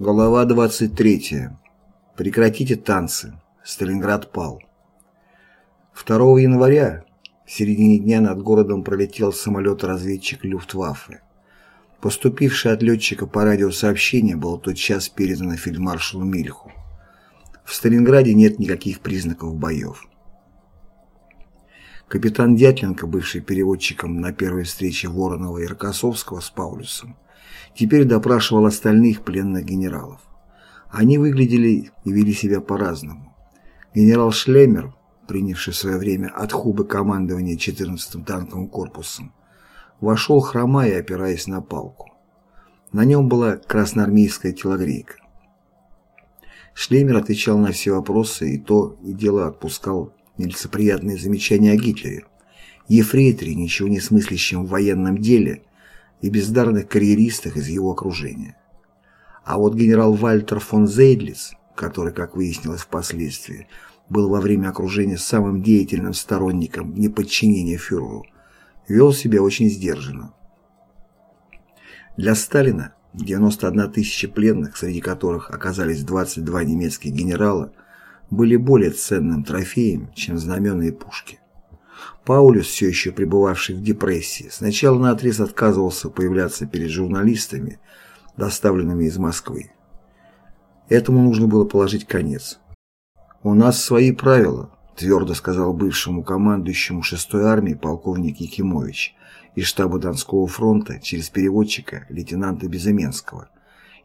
Глава 23. Прекратите танцы. Сталинград пал. 2 января в середине дня над городом пролетел самолет-разведчик Люфтваффе. Поступившее от летчика по радио сообщение было тотчас передано фельдмаршалу Мильху. В Сталинграде нет никаких признаков боев. Капитан Дятленко, бывший переводчиком на первой встрече Воронова и Рокоссовского с Паулюсом, теперь допрашивал остальных пленных генералов. Они выглядели и вели себя по-разному. Генерал Шлемер, принявший в свое время от Хубы командование 14-м танковым корпусом, вошел хромая, опираясь на палку. На нем была красноармейская телогрейка. Шлемер отвечал на все вопросы и то и дело отпускал нелицеприятные замечания о Гитлере. Ефрейторе, ничего не смыслящем в военном деле, и бездарных карьеристах из его окружения. А вот генерал Вальтер фон Зейдлиц, который, как выяснилось впоследствии, был во время окружения самым деятельным сторонником неподчинения фюреру, вел себя очень сдержанно. Для Сталина 91 тысяча пленных, среди которых оказались 22 немецких генерала, были более ценным трофеем, чем знамена и пушки. Паулюс, все еще пребывавший в депрессии, сначала наотрез отказывался появляться перед журналистами, доставленными из Москвы. Этому нужно было положить конец. «У нас свои правила», – твердо сказал бывшему командующему 6-й армии полковник Якимович из штаба Донского фронта через переводчика лейтенанта Безыменского.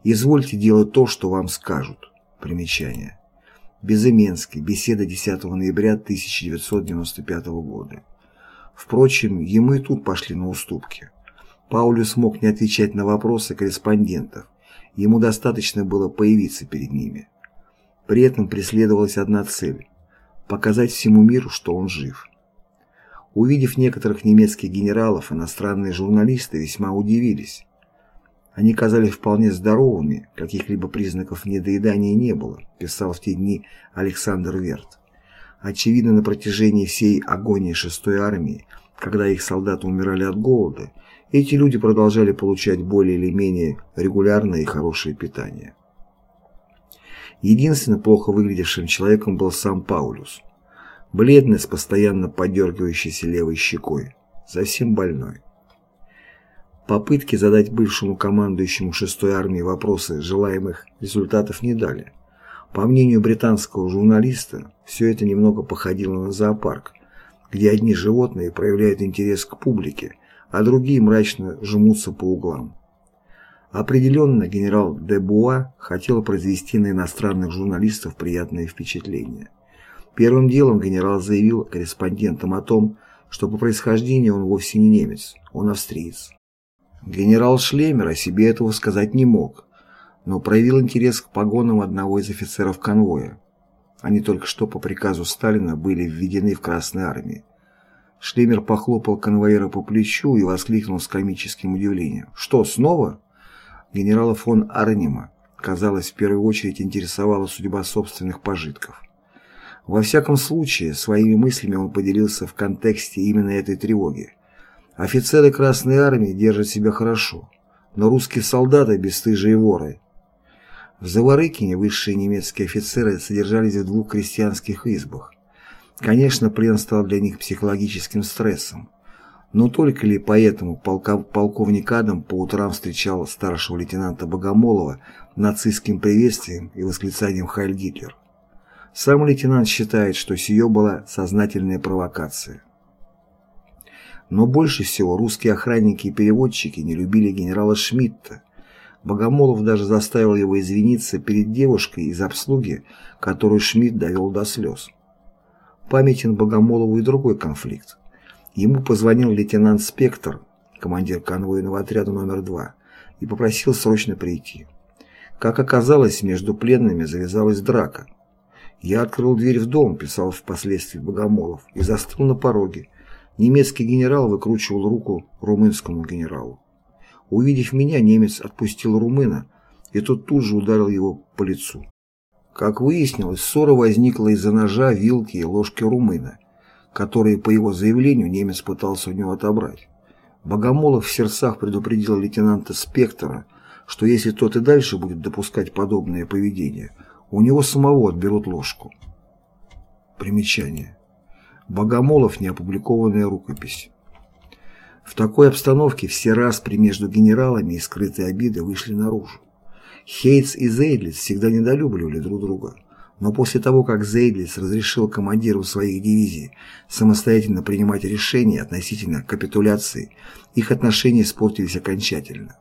«Извольте делать то, что вам скажут». Примечание. Безыменский. Беседа 10 ноября 1995 года. Впрочем, ему и тут пошли на уступки. Паулюс смог не отвечать на вопросы корреспондентов. Ему достаточно было появиться перед ними. При этом преследовалась одна цель – показать всему миру, что он жив. Увидев некоторых немецких генералов, иностранные журналисты весьма удивились. Они казались вполне здоровыми, каких-либо признаков недоедания не было, писал в те дни Александр Верт. Очевидно, на протяжении всей агонии шестой армии, когда их солдаты умирали от голода, эти люди продолжали получать более или менее регулярное и хорошее питание. Единственным плохо выглядевшим человеком был сам Паулюс. Бледный, с постоянно подергивающейся левой щекой, совсем больной. Попытки задать бывшему командующему 6-й армии вопросы желаемых результатов не дали. По мнению британского журналиста, все это немного походило на зоопарк, где одни животные проявляют интерес к публике, а другие мрачно жмутся по углам. Определенно, генерал де Буа хотел произвести на иностранных журналистов приятное впечатление. Первым делом генерал заявил корреспондентам о том, что по происхождению он вовсе не немец, он австриец. Генерал Шлемер о себе этого сказать не мог, но проявил интерес к погонам одного из офицеров конвоя. Они только что по приказу Сталина были введены в Красной армии. Шлемер похлопал конвоира по плечу и воскликнул с комическим удивлением. «Что, снова?» Генерала фон Арнима, казалось, в первую очередь интересовала судьба собственных пожитков. Во всяком случае, своими мыслями он поделился в контексте именно этой тревоги. Офицеры Красной Армии держат себя хорошо, но русские солдаты – бесстыжие воры. В Заворыкине высшие немецкие офицеры содержались в двух крестьянских избах. Конечно, плен стал для них психологическим стрессом. Но только ли поэтому полковник Адам по утрам встречал старшего лейтенанта Богомолова нацистским приветствием и восклицанием «Хайль Гитлер». Сам лейтенант считает, что сие была сознательная провокация. Но больше всего русские охранники и переводчики не любили генерала Шмидта. Богомолов даже заставил его извиниться перед девушкой из обслуги, которую Шмидт довел до слез. Памятен Богомолову и другой конфликт. Ему позвонил лейтенант Спектр, командир конвойного отряда номер 2, и попросил срочно прийти. Как оказалось, между пленными завязалась драка. «Я открыл дверь в дом», — писал впоследствии Богомолов, и застыл на пороге, Немецкий генерал выкручивал руку румынскому генералу. Увидев меня, немец отпустил румына, и тот тут же ударил его по лицу. Как выяснилось, ссора возникла из-за ножа, вилки и ложки румына, которые, по его заявлению, немец пытался у него отобрать. Богомолов в сердцах предупредил лейтенанта Спектора, что если тот и дальше будет допускать подобное поведение, у него самого отберут ложку. Примечание. Богомолов неопубликованная рукопись. В такой обстановке все распри между генералами и скрытые обиды вышли наружу. Хейтс и Зейдлиц всегда недолюбливали друг друга. Но после того, как Зейдлиц разрешил командиру своих дивизий самостоятельно принимать решения относительно капитуляции, их отношения испортились окончательно.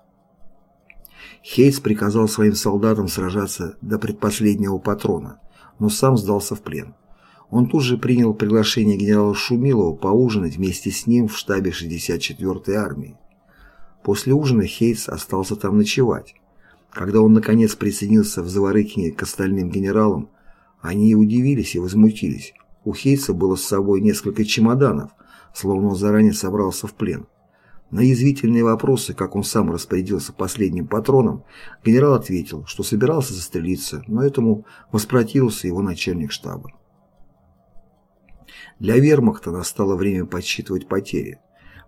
Хейтс приказал своим солдатам сражаться до предпоследнего патрона, но сам сдался в плен. Он тут же принял приглашение генерала Шумилова поужинать вместе с ним в штабе 64-й армии. После ужина Хейтс остался там ночевать. Когда он наконец присоединился в Заворыкине к остальным генералам, они и удивились и возмутились. У Хейтса было с собой несколько чемоданов, словно он заранее собрался в плен. На язвительные вопросы, как он сам распорядился последним патроном, генерал ответил, что собирался застрелиться, но этому воспротивился его начальник штаба. Для вермахта настало время подсчитывать потери.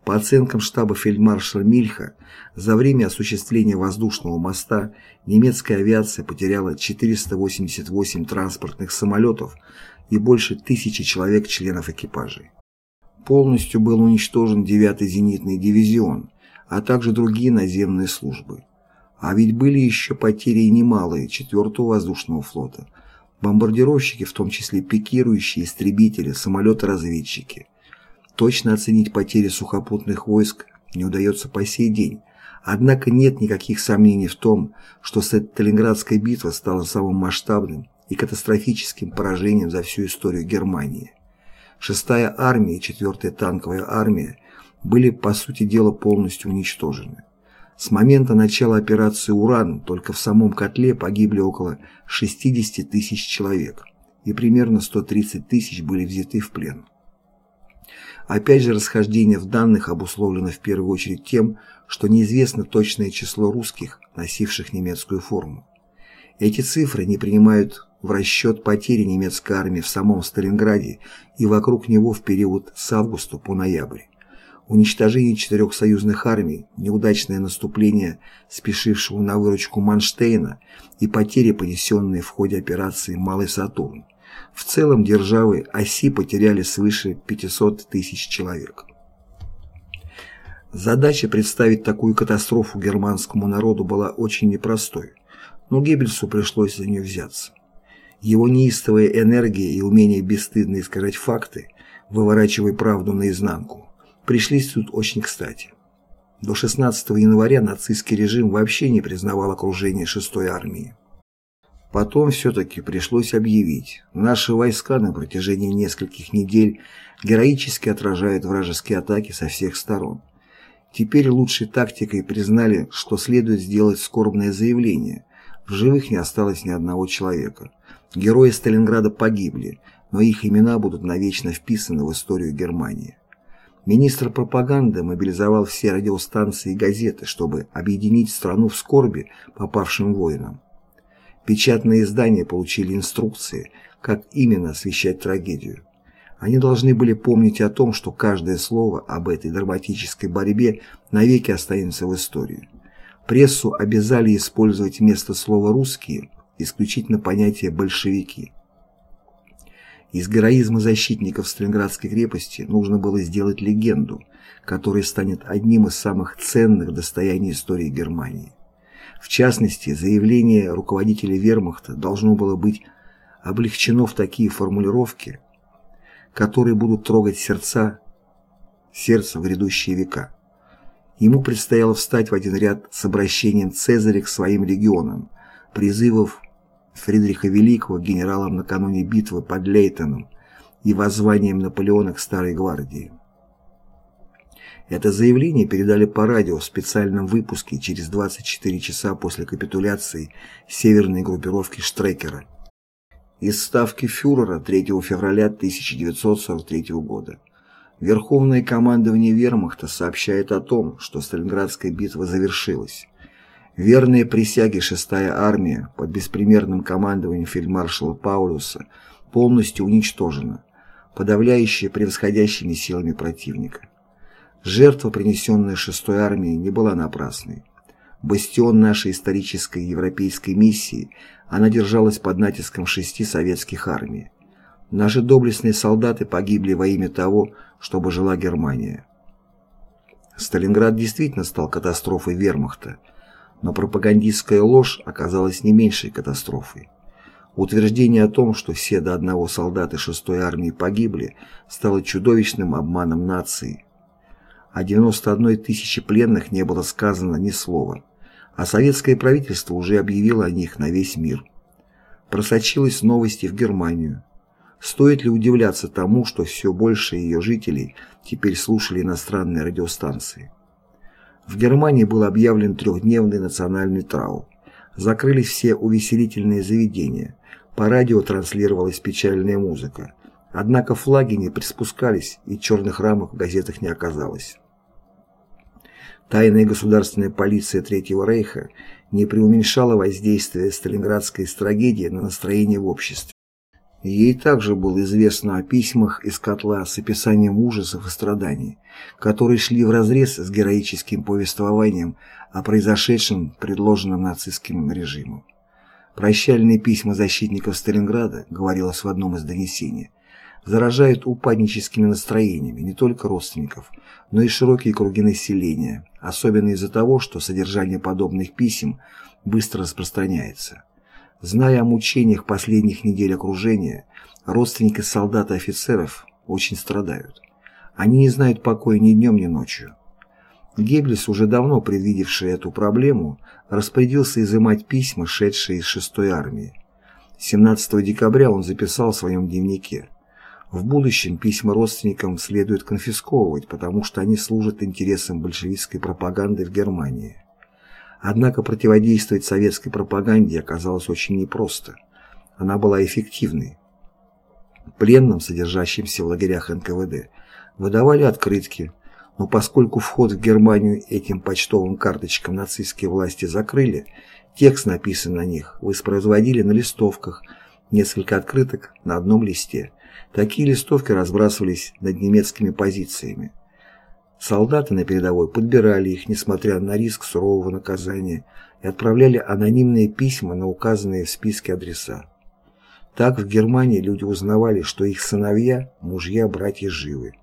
По оценкам штаба фельдмаршала Мильха, за время осуществления воздушного моста немецкая авиация потеряла 488 транспортных самолетов и больше тысячи человек-членов экипажей. Полностью был уничтожен 9-й зенитный дивизион, а также другие наземные службы. А ведь были еще потери немалые 4-го воздушного флота. Бомбардировщики, в том числе пикирующие истребители, самолеты-разведчики – Точно оценить потери сухопутных войск не удается по сей день, однако нет никаких сомнений в том, что Сталинградская битва стала самым масштабным и катастрофическим поражением за всю историю Германии. Шестая армия и четвертая танковая армия были, по сути дела, полностью уничтожены. С момента начала операции «Уран» только в самом котле погибли около 60 тысяч человек, и примерно 130 тысяч были взяты в плен. Опять же, расхождение в данных обусловлено в первую очередь тем, что неизвестно точное число русских, носивших немецкую форму. Эти цифры не принимают в расчет потери немецкой армии в самом Сталинграде и вокруг него в период с августа по ноябрь. Уничтожение четырех союзных армий, неудачное наступление спешившего на выручку Манштейна и потери, понесенные в ходе операции «Малый Сатурн», в целом державы оси потеряли свыше 500 тысяч человек. Задача представить такую катастрофу германскому народу была очень непростой, но Геббельсу пришлось за нее взяться. Его неистовая энергия и умение бесстыдно искажать факты, выворачивая правду наизнанку, пришлись тут очень кстати. До 16 января нацистский режим вообще не признавал окружение 6-й армии. Потом все-таки пришлось объявить, наши войска на протяжении нескольких недель героически отражают вражеские атаки со всех сторон. Теперь лучшей тактикой признали, что следует сделать скорбное заявление. В живых не осталось ни одного человека. Герои Сталинграда погибли, но их имена будут навечно вписаны в историю Германии. Министр пропаганды мобилизовал все радиостанции и газеты, чтобы объединить страну в скорби попавшим воинам. Печатные издания получили инструкции, как именно освещать трагедию. Они должны были помнить о том, что каждое слово об этой драматической борьбе навеки останется в истории. Прессу обязали использовать вместо слова «русские» исключительно понятие «большевики». Из героизма защитников Сталинградской крепости нужно было сделать легенду, которая станет одним из самых ценных достояний истории Германии. В частности, заявление руководителя вермахта должно было быть облегчено в такие формулировки, которые будут трогать сердца, сердце в грядущие века. Ему предстояло встать в один ряд с обращением Цезаря к своим легионам, призывов Фридриха Великого генералом накануне битвы под Лейтоном и воззванием Наполеона к Старой Гвардии. Это заявление передали по радио в специальном выпуске через 24 часа после капитуляции северной группировки Штрекера из ставки фюрера 3 февраля 1943 года. Верховное командование вермахта сообщает о том, что Сталинградская битва завершилась. Верные присяги 6-я армия под беспримерным командованием фельдмаршала Паулюса полностью уничтожена, подавляющая превосходящими силами противника. Жертва, принесенная шестой армией, не была напрасной. бастион нашей исторической европейской миссии, она держалась под натиском шести советских армий. Наши доблестные солдаты погибли во имя того, чтобы жила Германия. Сталинград действительно стал катастрофой вермахта, но пропагандистская ложь оказалась не меньшей катастрофой. Утверждение о том, что все до одного солдаты 6-й армии погибли, стало чудовищным обманом нации. О 91 тысяче пленных не было сказано ни слова, а советское правительство уже объявило о них на весь мир. Просочилась новости в Германию. Стоит ли удивляться тому, что все больше ее жителей теперь слушали иностранные радиостанции? В Германии был объявлен трехдневный национальный траур. Закрылись все увеселительные заведения. По радио транслировалась печальная музыка. Однако флаги не приспускались, и черных рамок в газетах не оказалось. Тайная государственная полиция Третьего Рейха не преуменьшала воздействие сталинградской трагедии на настроение в обществе. Ей также было известно о письмах из котла с описанием ужасов и страданий, которые шли вразрез с героическим повествованием о произошедшем, предложенном нацистским режимом. Прощальные письма защитников Сталинграда, говорилось в одном из донесений, заражают упадническими настроениями не только родственников, но и широкие круги населения, особенно из-за того, что содержание подобных писем быстро распространяется. Зная о мучениях последних недель окружения, родственники солдат и офицеров очень страдают. Они не знают покоя ни днем, ни ночью. Геббельс, уже давно предвидевший эту проблему, распорядился изымать письма, шедшие из 6-й армии. 17 декабря он записал в своем дневнике «В будущем письма родственникам следует конфисковывать, потому что они служат интересам большевистской пропаганды в Германии». Однако противодействовать советской пропаганде оказалось очень непросто. Она была эффективной. Пленным, содержащимся в лагерях НКВД, выдавали открытки, но поскольку вход в Германию этим почтовым карточкам нацистские власти закрыли, текст, написанный на них, воспроизводили на листовках, несколько открыток на одном листе. Такие листовки разбрасывались над немецкими позициями. Солдаты на передовой подбирали их, несмотря на риск сурового наказания, и отправляли анонимные письма на указанные в списке адреса. Так в Германии люди узнавали, что их сыновья, мужья, братья живы.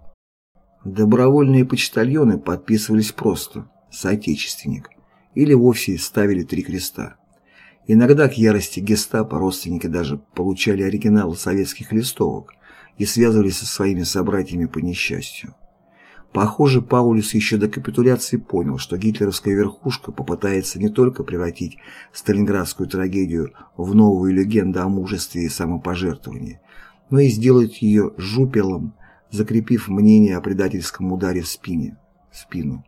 Добровольные почтальоны подписывались просто «Соотечественник» или вовсе ставили три креста. Иногда к ярости гестапо родственники даже получали оригиналы советских листовок и связывались со своими собратьями по несчастью. Похоже, Паулюс еще до капитуляции понял, что гитлеровская верхушка попытается не только превратить сталинградскую трагедию в новую легенду о мужестве и самопожертвовании, но и сделать ее жупелом, закрепив мнение о предательском ударе в, спине, в спину.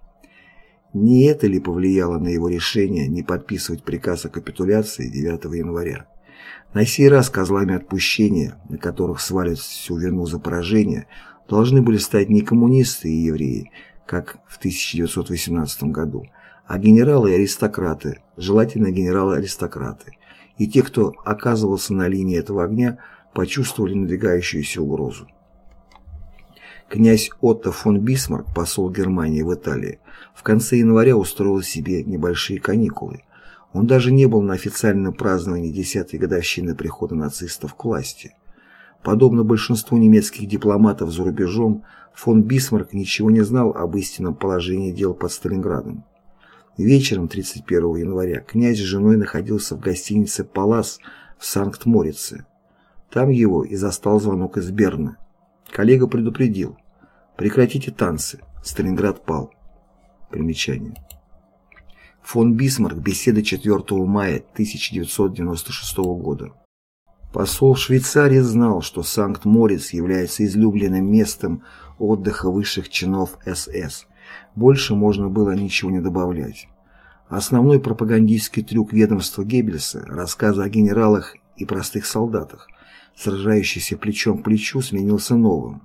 Не это ли повлияло на его решение не подписывать приказ о капитуляции 9 января? На сей раз козлами отпущения, на которых свалят всю вину за поражение, должны были стать не коммунисты и евреи, как в 1918 году, а генералы и аристократы, желательно генералы-аристократы. И те, кто оказывался на линии этого огня, почувствовали надвигающуюся угрозу. Князь Отто фон Бисмарк, посол Германии в Италии, в конце января устроил себе небольшие каникулы. Он даже не был на официальном праздновании 10-й годовщины прихода нацистов к власти. Подобно большинству немецких дипломатов за рубежом, фон Бисмарк ничего не знал об истинном положении дел под Сталинградом. Вечером 31 января князь с женой находился в гостинице «Палас» в Санкт-Морице. Там его и застал звонок из Берна. Коллега предупредил. «Прекратите танцы. Сталинград пал». Примечание. Фон Бисмарк. Беседа 4 мая 1996 года. Посол Швейцарии знал, что Санкт-Морец является излюбленным местом отдыха высших чинов СС. Больше можно было ничего не добавлять. Основной пропагандистский трюк ведомства Геббельса – рассказы о генералах и простых солдатах, сражающихся плечом к плечу, сменился новым.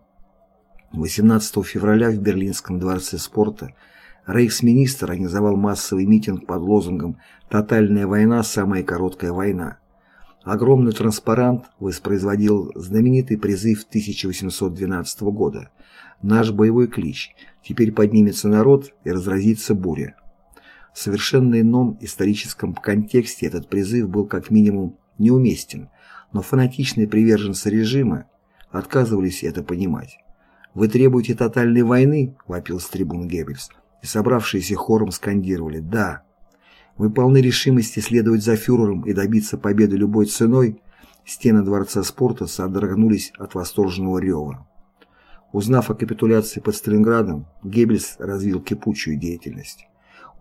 18 февраля в Берлинском дворце спорта рейхсминистр организовал массовый митинг под лозунгом «Тотальная война – самая короткая война», Огромный транспарант воспроизводил знаменитый призыв 1812 года «Наш боевой клич. Теперь поднимется народ и разразится буря». В совершенно ином историческом контексте этот призыв был как минимум неуместен, но фанатичные приверженцы режима отказывались это понимать. «Вы требуете тотальной войны?» – вопил с трибун Геббельс, и собравшиеся хором скандировали «Да». «Вы полны решимости следовать за фюрером и добиться победы любой ценой?» Стены Дворца спорта содрогнулись от восторженного рева. Узнав о капитуляции под Сталинградом, Геббельс развил кипучую деятельность.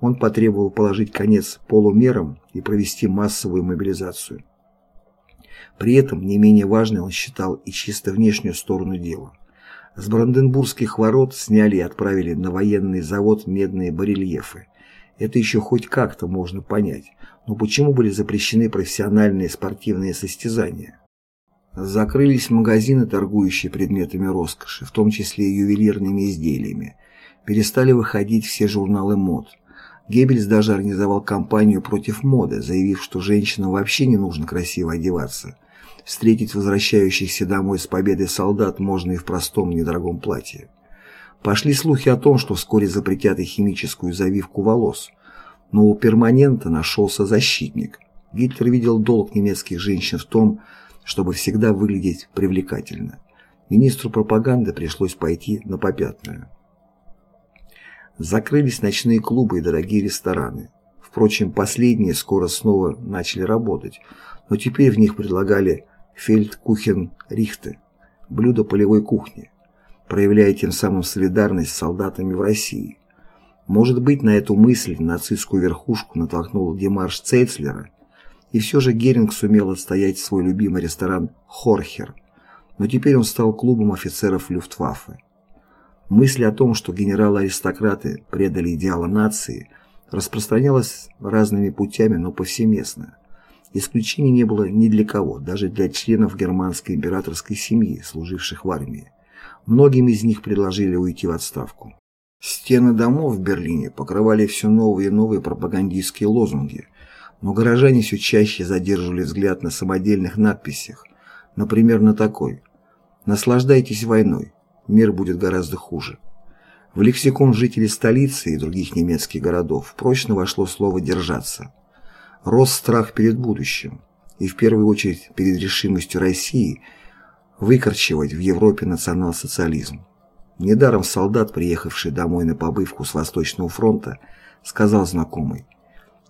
Он потребовал положить конец полумерам и провести массовую мобилизацию. При этом не менее важной он считал и чисто внешнюю сторону дела. С Бранденбургских ворот сняли и отправили на военный завод медные барельефы. Это еще хоть как-то можно понять, но почему были запрещены профессиональные спортивные состязания? Закрылись магазины, торгующие предметами роскоши, в том числе и ювелирными изделиями. Перестали выходить все журналы мод. Геббельс даже организовал кампанию против моды, заявив, что женщинам вообще не нужно красиво одеваться. Встретить возвращающихся домой с победой солдат можно и в простом недорогом платье. Пошли слухи о том, что вскоре запретят и химическую завивку волос. Но у перманента нашелся защитник. Гитлер видел долг немецких женщин в том, чтобы всегда выглядеть привлекательно. Министру пропаганды пришлось пойти на попятную. Закрылись ночные клубы и дорогие рестораны. Впрочем, последние скоро снова начали работать, но теперь в них предлагали фельдкухен рихты, блюдо полевой кухни, проявляя тем самым солидарность с солдатами в России. Может быть, на эту мысль нацистскую верхушку натолкнул демарш Цейцлера, и все же Геринг сумел отстоять свой любимый ресторан «Хорхер», но теперь он стал клубом офицеров Люфтваффе. Мысль о том, что генералы-аристократы предали идеалы нации, распространялась разными путями, но повсеместно. Исключений не было ни для кого, даже для членов германской императорской семьи, служивших в армии. Многим из них предложили уйти в отставку. Стены домов в Берлине покрывали все новые и новые пропагандистские лозунги, но горожане все чаще задерживали взгляд на самодельных надписях, например, на такой «Наслаждайтесь войной, мир будет гораздо хуже. В лексикон жителей столицы и других немецких городов прочно вошло слово «держаться». Рос страх перед будущим, и в первую очередь перед решимостью России выкорчевать в Европе национал-социализм. Недаром солдат, приехавший домой на побывку с Восточного фронта, сказал знакомый,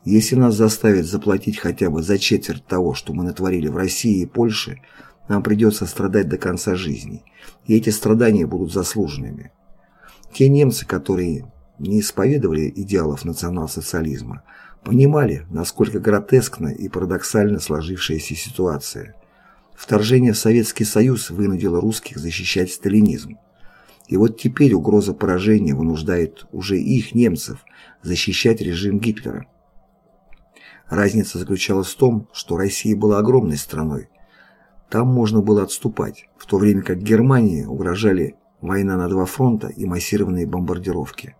«Если нас заставят заплатить хотя бы за четверть того, что мы натворили в России и Польше, нам придется страдать до конца жизни, и эти страдания будут заслуженными. Те немцы, которые не исповедовали идеалов национал-социализма, понимали, насколько гротескна и парадоксально сложившаяся ситуация. Вторжение в Советский Союз вынудило русских защищать сталинизм. И вот теперь угроза поражения вынуждает уже их, немцев, защищать режим Гитлера. Разница заключалась в том, что Россия была огромной страной, там можно было отступать, в то время как Германии угрожали война на два фронта и массированные бомбардировки.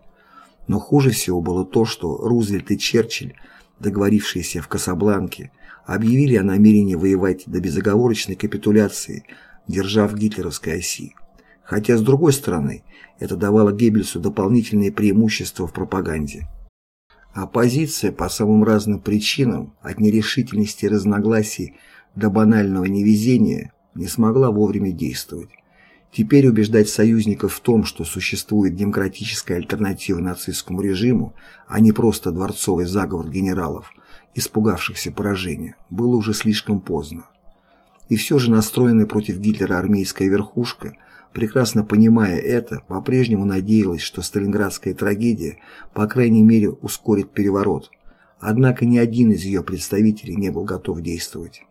Но хуже всего было то, что Рузвельт и Черчилль, договорившиеся в Касабланке, объявили о намерении воевать до безоговорочной капитуляции, держав гитлеровской оси. Хотя, с другой стороны, это давало Геббельсу дополнительные преимущества в пропаганде. Оппозиция по самым разным причинам, от нерешительности и разногласий до банального невезения не смогла вовремя действовать. Теперь убеждать союзников в том, что существует демократическая альтернатива нацистскому режиму, а не просто дворцовый заговор генералов, испугавшихся поражения, было уже слишком поздно. И все же настроенная против Гитлера армейская верхушка, прекрасно понимая это, по-прежнему надеялась, что сталинградская трагедия, по крайней мере, ускорит переворот. Однако ни один из ее представителей не был готов действовать.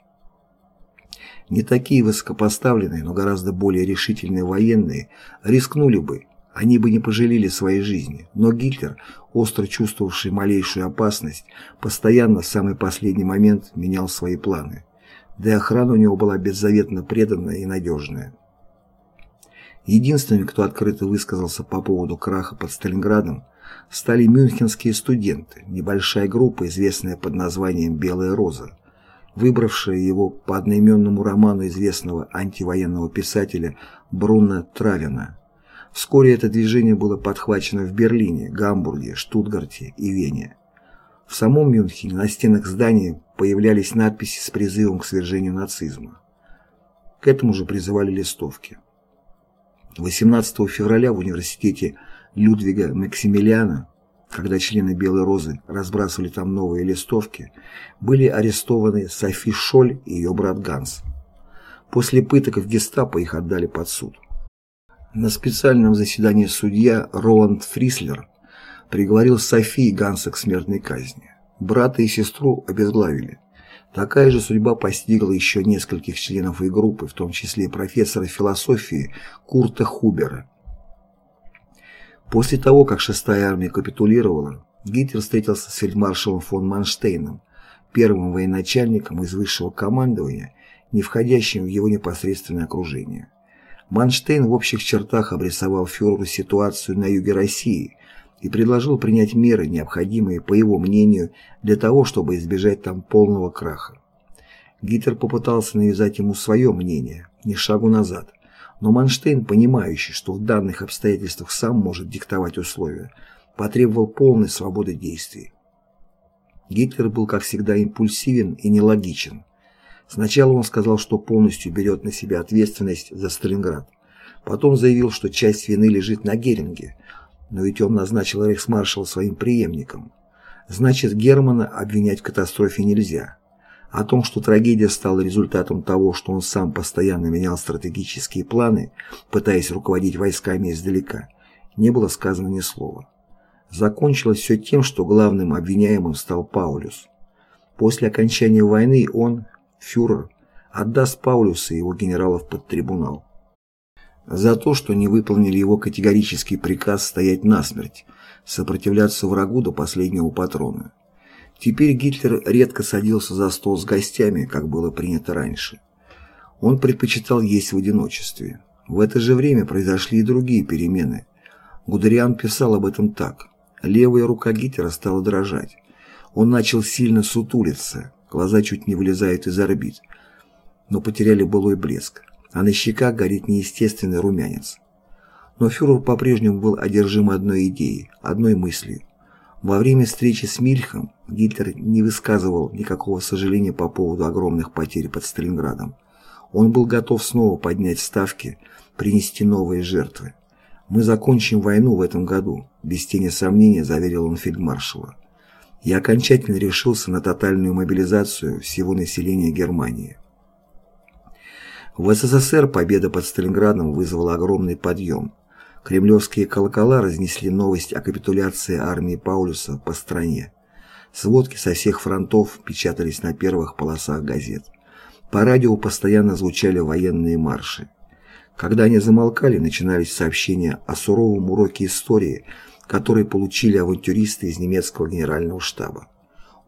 Не такие высокопоставленные, но гораздо более решительные военные рискнули бы, они бы не пожалели своей жизни, но Гитлер, остро чувствовавший малейшую опасность, постоянно в самый последний момент менял свои планы. Да и охрана у него была беззаветно преданная и надежная. Единственными, кто открыто высказался по поводу краха под Сталинградом, стали мюнхенские студенты, небольшая группа, известная под названием «Белая роза», выбравшая его по одноименному роману известного антивоенного писателя Бруно Травина. Вскоре это движение было подхвачено в Берлине, Гамбурге, Штутгарте и Вене. В самом Мюнхене на стенах зданий появлялись надписи с призывом к свержению нацизма. К этому же призывали листовки. 18 февраля в университете Людвига Максимилиана, когда члены Белой Розы разбрасывали там новые листовки, были арестованы Софи Шоль и ее брат Ганс. После пыток в гестапо их отдали под суд. На специальном заседании судья Роланд Фрислер приговорил Софи Ганса к смертной казни. Брата и сестру обезглавили. Такая же судьба постигла еще нескольких членов их группы, в том числе профессора философии Курта Хубера. После того, как шестая армия капитулировала, Гитлер встретился с фельдмаршалом фон Манштейном, первым военачальником из высшего командования, не входящим в его непосредственное окружение. Манштейн в общих чертах обрисовал фюреру ситуацию на юге России и предложил принять меры, необходимые, по его мнению, для того, чтобы избежать там полного краха. Гитлер попытался навязать ему свое мнение, ни шагу назад, но Манштейн, понимающий, что в данных обстоятельствах сам может диктовать условия, потребовал полной свободы действий. Гитлер был, как всегда, импульсивен и нелогичен. Сначала он сказал, что полностью берет на себя ответственность за Сталинград. Потом заявил, что часть вины лежит на Геринге, но ведь он назначил рейхсмаршала своим преемником. Значит, Германа обвинять в катастрофе нельзя. О том, что трагедия стала результатом того, что он сам постоянно менял стратегические планы, пытаясь руководить войсками издалека, не было сказано ни слова. Закончилось все тем, что главным обвиняемым стал Паулюс. После окончания войны он, фюрер, отдаст Паулюса и его генералов под трибунал за то, что не выполнили его категорический приказ стоять насмерть, сопротивляться врагу до последнего патрона. Теперь Гитлер редко садился за стол с гостями, как было принято раньше. Он предпочитал есть в одиночестве. В это же время произошли и другие перемены. Гудериан писал об этом так. Левая рука Гитлера стала дрожать. Он начал сильно сутулиться, глаза чуть не вылезают из орбит, но потеряли былой блеск а на щеках горит неестественный румянец. Но фюрер по-прежнему был одержим одной идеей, одной мыслью. Во время встречи с Мильхом Гитлер не высказывал никакого сожаления по поводу огромных потерь под Сталинградом. Он был готов снова поднять ставки, принести новые жертвы. «Мы закончим войну в этом году», – без тени сомнения заверил он фельдмаршала. «Я окончательно решился на тотальную мобилизацию всего населения Германии». В СССР победа под Сталинградом вызвала огромный подъем. Кремлевские колокола разнесли новость о капитуляции армии Паулюса по стране. Сводки со всех фронтов печатались на первых полосах газет. По радио постоянно звучали военные марши. Когда они замолкали, начинались сообщения о суровом уроке истории, который получили авантюристы из немецкого генерального штаба.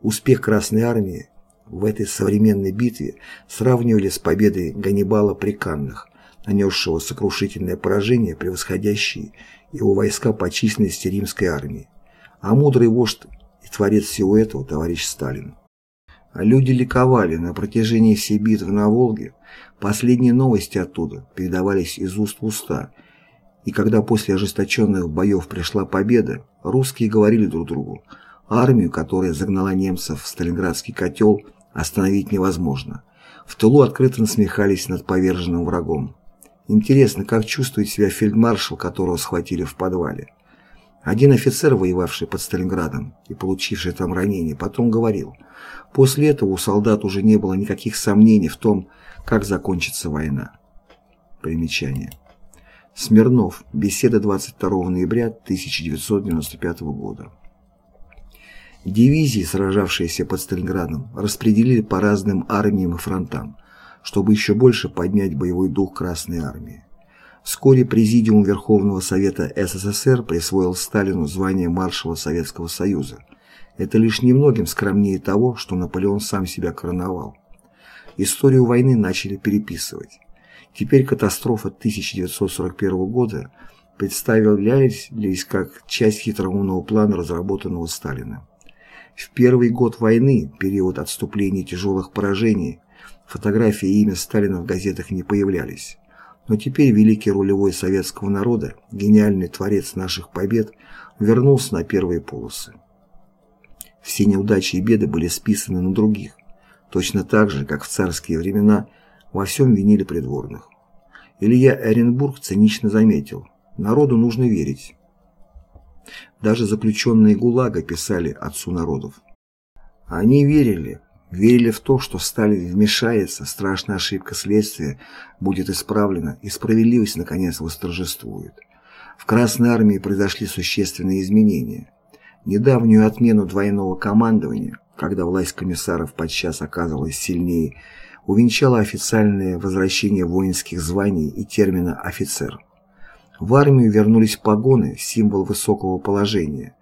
Успех Красной Армии в этой современной битве сравнивали с победой Ганнибала при Каннах, нанесшего сокрушительное поражение, превосходящее его войска по численности римской армии. А мудрый вождь и творец всего этого товарищ Сталин. Люди ликовали на протяжении всей битвы на Волге. Последние новости оттуда передавались из уст в уста. И когда после ожесточенных боев пришла победа, русские говорили друг другу, армию, которая загнала немцев в Сталинградский котел, остановить невозможно. В тылу открыто насмехались над поверженным врагом. Интересно, как чувствует себя фельдмаршал, которого схватили в подвале. Один офицер, воевавший под Сталинградом и получивший там ранение, потом говорил, после этого у солдат уже не было никаких сомнений в том, как закончится война. Примечание. Смирнов. Беседа 22 ноября 1995 года. Дивизии, сражавшиеся под Сталинградом, распределили по разным армиям и фронтам, чтобы еще больше поднять боевой дух Красной Армии. Вскоре Президиум Верховного Совета СССР присвоил Сталину звание маршала Советского Союза. Это лишь немногим скромнее того, что Наполеон сам себя короновал. Историю войны начали переписывать. Теперь катастрофа 1941 года представлялись как часть хитроумного плана, разработанного Сталиным. В первый год войны, период отступления тяжелых поражений, фотографии и имя Сталина в газетах не появлялись. Но теперь великий рулевой советского народа, гениальный творец наших побед, вернулся на первые полосы. Все неудачи и беды были списаны на других, точно так же, как в царские времена во всем винили придворных. Илья Эренбург цинично заметил, народу нужно верить. Даже заключенные ГУЛАГа писали отцу народов. Они верили, верили в то, что Сталин вмешается, страшная ошибка следствия будет исправлена и справедливость наконец восторжествует. В Красной армии произошли существенные изменения. Недавнюю отмену двойного командования, когда власть комиссаров подчас оказывалась сильнее, увенчала официальное возвращение воинских званий и термина «офицер». В армию вернулись погоны, символ высокого положения,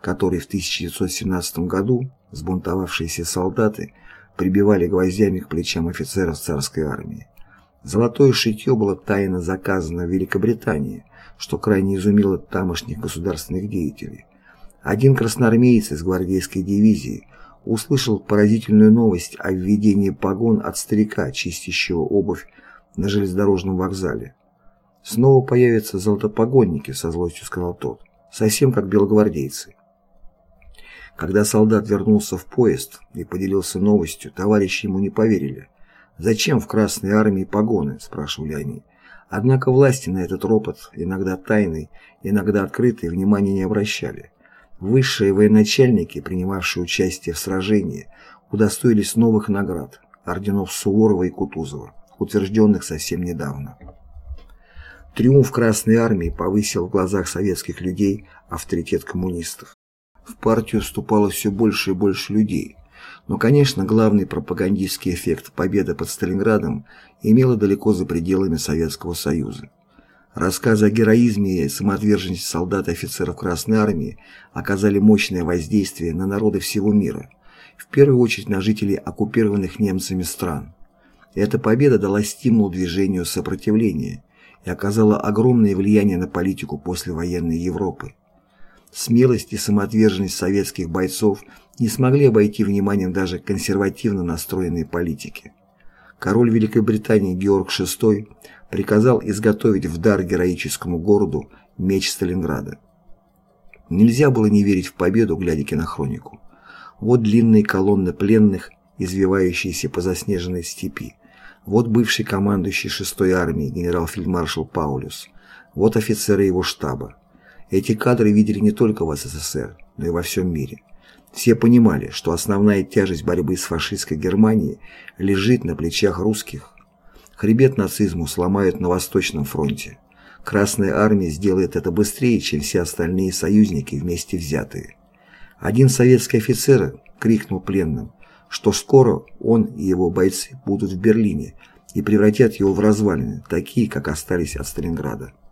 который в 1917 году сбунтовавшиеся солдаты прибивали гвоздями к плечам офицеров царской армии. Золотое шитье было тайно заказано в Великобритании, что крайне изумило тамошних государственных деятелей. Один красноармеец из гвардейской дивизии услышал поразительную новость о введении погон от старика, чистящего обувь на железнодорожном вокзале. «Снова появятся золотопогонники», — со злостью сказал тот, — «совсем как белогвардейцы». Когда солдат вернулся в поезд и поделился новостью, товарищи ему не поверили. «Зачем в Красной армии погоны?» – спрашивали они. Однако власти на этот ропот, иногда тайный, иногда открытый, внимания не обращали. Высшие военачальники, принимавшие участие в сражении, удостоились новых наград – орденов Суворова и Кутузова, утвержденных совсем недавно. Триумф Красной Армии повысил в глазах советских людей авторитет коммунистов. В партию вступало все больше и больше людей. Но, конечно, главный пропагандистский эффект победы под Сталинградом имела далеко за пределами Советского Союза. Рассказы о героизме и самоотверженности солдат и офицеров Красной Армии оказали мощное воздействие на народы всего мира, в первую очередь на жителей оккупированных немцами стран. Эта победа дала стимул движению сопротивления и оказала огромное влияние на политику послевоенной Европы. Смелость и самоотверженность советских бойцов не смогли обойти вниманием даже консервативно настроенные политики. Король Великобритании Георг VI приказал изготовить в дар героическому городу меч Сталинграда. Нельзя было не верить в победу, глядя кинохронику. Вот длинные колонны пленных, извивающиеся по заснеженной степи. Вот бывший командующий 6-й армией генерал-фельдмаршал Паулюс. Вот офицеры его штаба. Эти кадры видели не только в СССР, но и во всем мире. Все понимали, что основная тяжесть борьбы с фашистской Германией лежит на плечах русских. Хребет нацизму сломают на Восточном фронте. Красная армия сделает это быстрее, чем все остальные союзники вместе взятые. Один советский офицер крикнул пленным, что скоро он и его бойцы будут в Берлине и превратят его в развалины, такие, как остались от Сталинграда.